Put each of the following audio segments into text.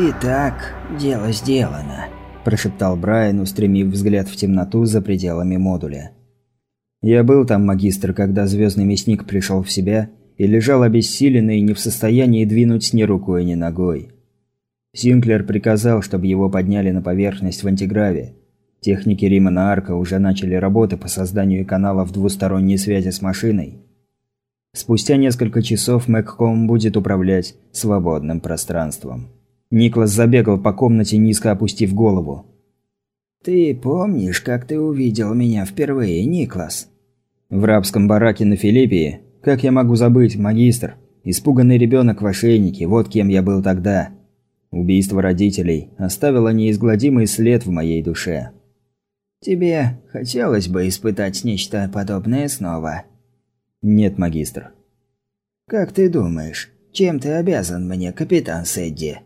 «Итак, дело сделано», – прошептал Брайан, устремив взгляд в темноту за пределами модуля. «Я был там, магистр, когда звездный мясник пришел в себя и лежал обессиленный, не в состоянии двинуть ни рукой, ни ногой. Синклер приказал, чтобы его подняли на поверхность в антиграве. Техники Римана Арка уже начали работы по созданию каналов двусторонней связи с машиной. Спустя несколько часов Мэгком будет управлять свободным пространством. Никлас забегал по комнате, низко опустив голову. «Ты помнишь, как ты увидел меня впервые, Никлас?» «В рабском бараке на Филиппии? Как я могу забыть, магистр? Испуганный ребенок в ошейнике, вот кем я был тогда. Убийство родителей оставило неизгладимый след в моей душе». «Тебе хотелось бы испытать нечто подобное снова?» «Нет, магистр». «Как ты думаешь, чем ты обязан мне, капитан Сэдди?»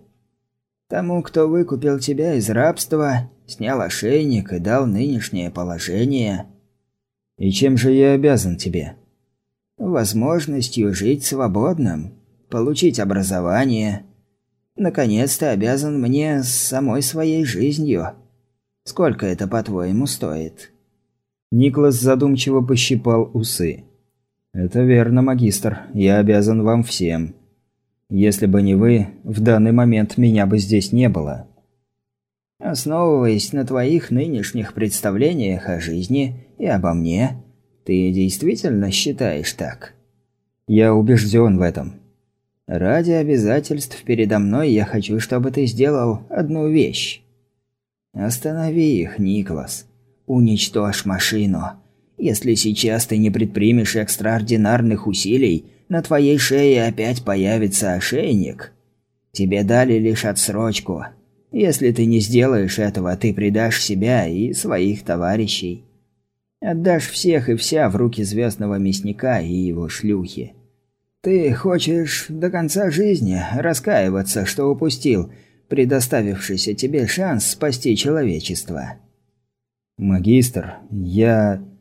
Тому, кто выкупил тебя из рабства, снял ошейник и дал нынешнее положение. И чем же я обязан тебе? Возможностью жить свободным, получить образование. Наконец ты обязан мне самой своей жизнью. Сколько это, по-твоему, стоит?» Никлас задумчиво пощипал усы. «Это верно, магистр. Я обязан вам всем. Если бы не вы, в данный момент меня бы здесь не было. Основываясь на твоих нынешних представлениях о жизни и обо мне, ты действительно считаешь так? Я убежден в этом. Ради обязательств передо мной я хочу, чтобы ты сделал одну вещь. Останови их, Никлас. Уничтожь машину. Если сейчас ты не предпримешь экстраординарных усилий, на твоей шее опять появится ошейник. Тебе дали лишь отсрочку. Если ты не сделаешь этого, ты предашь себя и своих товарищей. Отдашь всех и вся в руки звездного мясника и его шлюхи. Ты хочешь до конца жизни раскаиваться, что упустил предоставившийся тебе шанс спасти человечество. Магистр, я...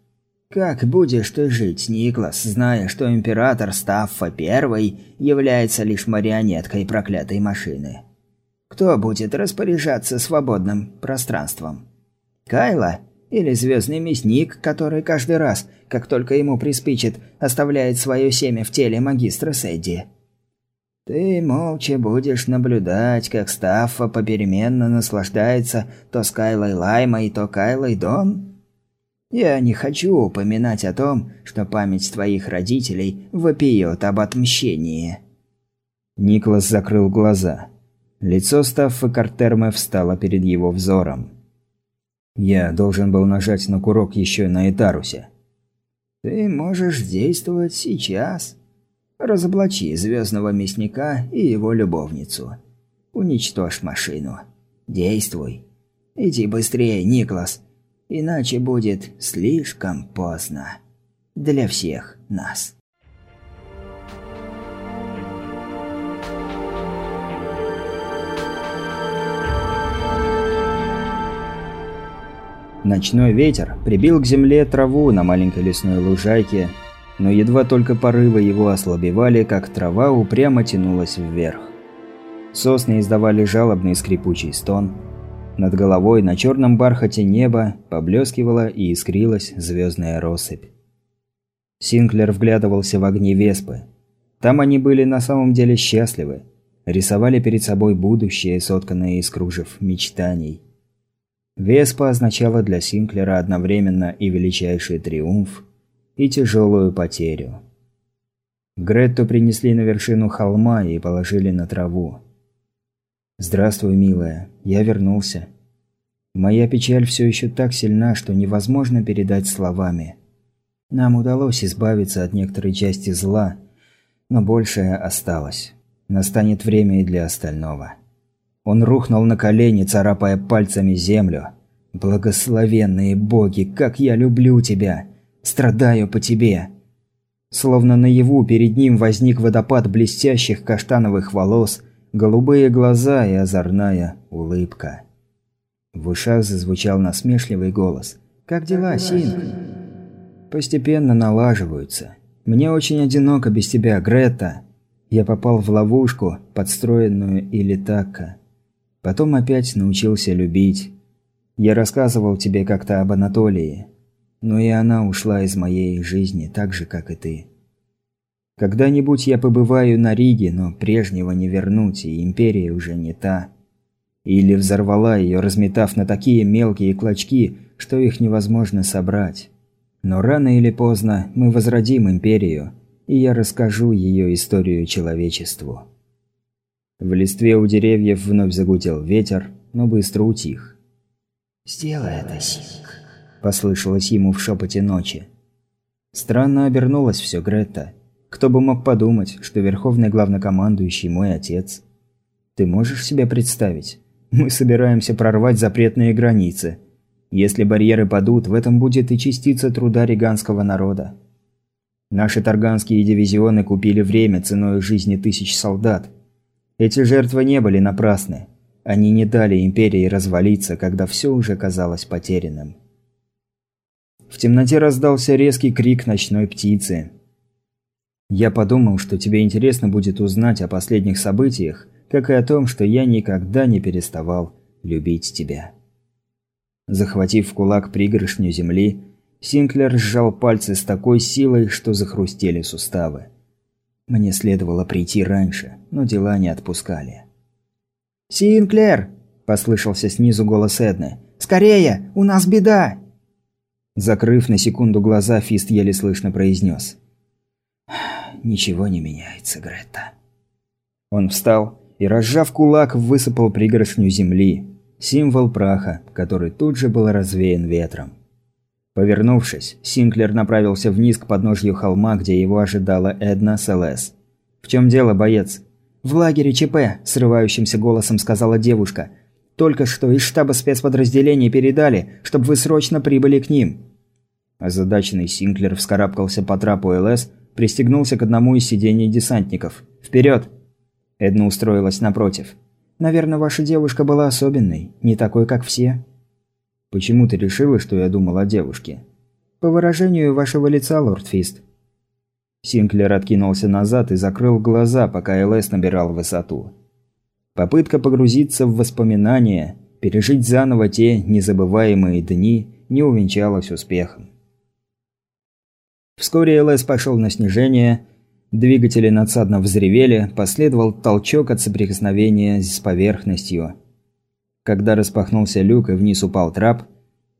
Как будешь ты жить, Никлас, зная, что император Стаффа I является лишь марионеткой проклятой машины? Кто будет распоряжаться свободным пространством? Кайла или звездный мясник, который каждый раз, как только ему приспичит, оставляет свое семя в теле магистра Сэдди? Ты молча будешь наблюдать, как Стаффа попеременно наслаждается то с Кайлой Лаймой, то Кайлой Дон? Я не хочу упоминать о том, что память твоих родителей вопиет об отмщении». Никлас закрыл глаза. Лицо Стаффа Картерме встало перед его взором. «Я должен был нажать на курок еще на Этарусе». «Ты можешь действовать сейчас. Разоблачи звездного мясника и его любовницу. Уничтожь машину. Действуй. Иди быстрее, Никлас. Иначе будет слишком поздно. Для всех нас. Ночной ветер прибил к земле траву на маленькой лесной лужайке, но едва только порывы его ослабевали, как трава упрямо тянулась вверх. Сосны издавали жалобный скрипучий стон – над головой на черном бархате неба поблескивала и искрилась звездная россыпь. Синклер вглядывался в огни Веспы. Там они были на самом деле счастливы. Рисовали перед собой будущее, сотканное из кружев мечтаний. Веспа означала для Синклера одновременно и величайший триумф, и тяжелую потерю. Гретту принесли на вершину холма и положили на траву. «Здравствуй, милая. Я вернулся. Моя печаль все еще так сильна, что невозможно передать словами. Нам удалось избавиться от некоторой части зла, но большее осталось. Настанет время и для остального». Он рухнул на колени, царапая пальцами землю. «Благословенные боги, как я люблю тебя! Страдаю по тебе!» Словно наяву перед ним возник водопад блестящих каштановых волос – голубые глаза и озорная улыбка. В ушах зазвучал насмешливый голос. «Как дела, Синг?» «Постепенно налаживаются. Мне очень одиноко без тебя, Грета. Я попал в ловушку, подстроенную или такка. Потом опять научился любить. Я рассказывал тебе как-то об Анатолии. Но и она ушла из моей жизни, так же, как и ты. Когда-нибудь я побываю на Риге, но прежнего не вернуть, и империя уже не та. Или взорвала ее, разметав на такие мелкие клочки, что их невозможно собрать. Но рано или поздно мы возродим империю, и я расскажу ее историю человечеству. В листве у деревьев вновь загудел ветер, но быстро утих. «Сделай это, Синг», – послышалось ему в шепоте ночи. Странно обернулось все Гретта. Кто бы мог подумать, что верховный главнокомандующий мой отец. Ты можешь себе представить? Мы собираемся прорвать запретные границы. Если барьеры падут, в этом будет и частица труда риганского народа. Наши тарганские дивизионы купили время ценой жизни тысяч солдат. Эти жертвы не были напрасны. Они не дали империи развалиться, когда все уже казалось потерянным. В темноте раздался резкий крик ночной птицы. Я подумал, что тебе интересно будет узнать о последних событиях, как и о том, что я никогда не переставал любить тебя. Захватив в кулак пригоршню земли, Синклер сжал пальцы с такой силой, что захрустели суставы. Мне следовало прийти раньше, но дела не отпускали. «Синклер!» – послышался снизу голос Эдны. «Скорее! У нас беда!» Закрыв на секунду глаза, Фист еле слышно произнес ничего не меняется, Грета». Он встал и, разжав кулак, высыпал пригоршню земли, символ праха, который тут же был развеян ветром. Повернувшись, Синклер направился вниз к подножью холма, где его ожидала Эдна Селес. «В чем дело, боец?» «В лагере ЧП», – срывающимся голосом сказала девушка. «Только что из штаба спецподразделений передали, чтобы вы срочно прибыли к ним». Озадаченный Синклер вскарабкался по трапу ЛС пристегнулся к одному из сидений десантников. «Вперед!» Эдна устроилась напротив. «Наверное, ваша девушка была особенной, не такой, как все». «Почему ты решила, что я думал о девушке?» «По выражению вашего лица, лорд Фист». Синклер откинулся назад и закрыл глаза, пока ЛС набирал высоту. Попытка погрузиться в воспоминания, пережить заново те незабываемые дни, не увенчалась успехом. Вскоре ЛС пошел на снижение, двигатели надсадно взревели, последовал толчок от соприкосновения с поверхностью. Когда распахнулся люк и вниз упал трап,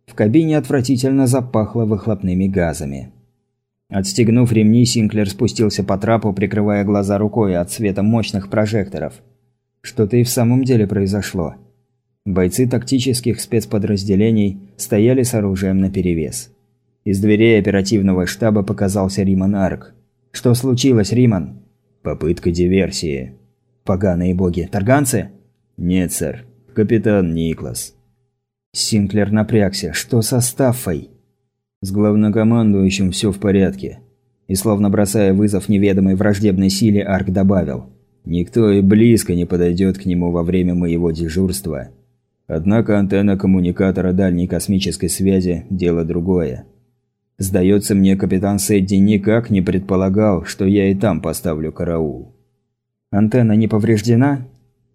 в кабине отвратительно запахло выхлопными газами. Отстегнув ремни, Синклер спустился по трапу, прикрывая глаза рукой от света мощных прожекторов. Что-то и в самом деле произошло. Бойцы тактических спецподразделений стояли с оружием наперевес. Из дверей оперативного штаба показался Риман Арк. «Что случилось, Риман?» «Попытка диверсии». «Поганые боги. Тарганцы?» «Нет, сэр. Капитан Никлас». Синклер напрягся. «Что со Стаффой?» «С главнокомандующим все в порядке». И словно бросая вызов неведомой враждебной силе, Арк добавил. «Никто и близко не подойдет к нему во время моего дежурства. Однако антенна коммуникатора дальней космической связи – дело другое. Сдается мне, капитан Сэдди никак не предполагал, что я и там поставлю караул. Антенна не повреждена?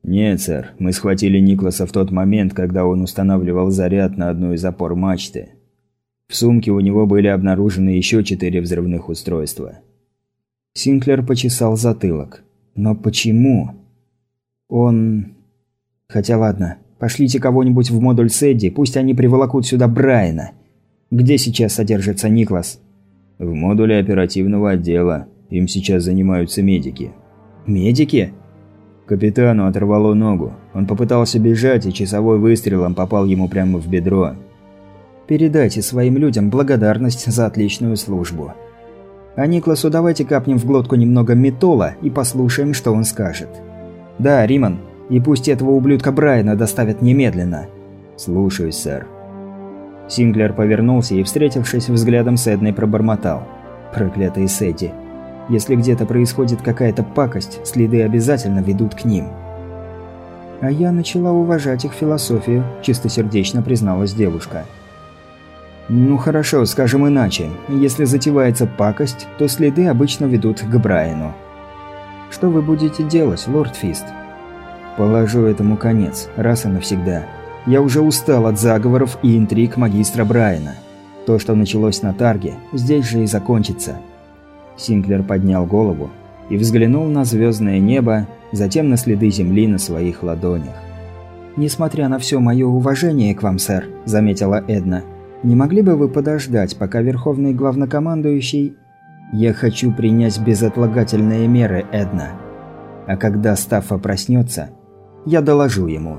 Нет, сэр. Мы схватили Никласа в тот момент, когда он устанавливал заряд на одну из опор мачты. В сумке у него были обнаружены еще четыре взрывных устройства. Синклер почесал затылок. Но почему? Он... Хотя ладно, пошлите кого-нибудь в модуль Сэдди, пусть они приволокут сюда Брайана. Где сейчас содержится Никлас? В модуле оперативного отдела. Им сейчас занимаются медики. Медики? Капитану оторвало ногу. Он попытался бежать, и часовой выстрелом попал ему прямо в бедро. Передайте своим людям благодарность за отличную службу. А Никласу давайте капнем в глотку немного метола и послушаем, что он скажет. Да, Риман, и пусть этого ублюдка Брайана доставят немедленно. Слушаюсь, сэр. Синглер повернулся и, встретившись взглядом с Эдной, пробормотал. «Проклятые Сэдди. Если где-то происходит какая-то пакость, следы обязательно ведут к ним». «А я начала уважать их философию», – чистосердечно призналась девушка. «Ну хорошо, скажем иначе. Если затевается пакость, то следы обычно ведут к Брайану». «Что вы будете делать, лорд Фист?» Положу этому конец, раз и навсегда. Я уже устал от заговоров и интриг магистра Брайана. То, что началось на Тарге, здесь же и закончится. Синклер поднял голову и взглянул на звездное небо, затем на следы земли на своих ладонях. «Несмотря на все мое уважение к вам, сэр», – заметила Эдна, – «не могли бы вы подождать, пока Верховный Главнокомандующий...» «Я хочу принять безотлагательные меры, Эдна. А когда Стаффа проснется, я доложу ему,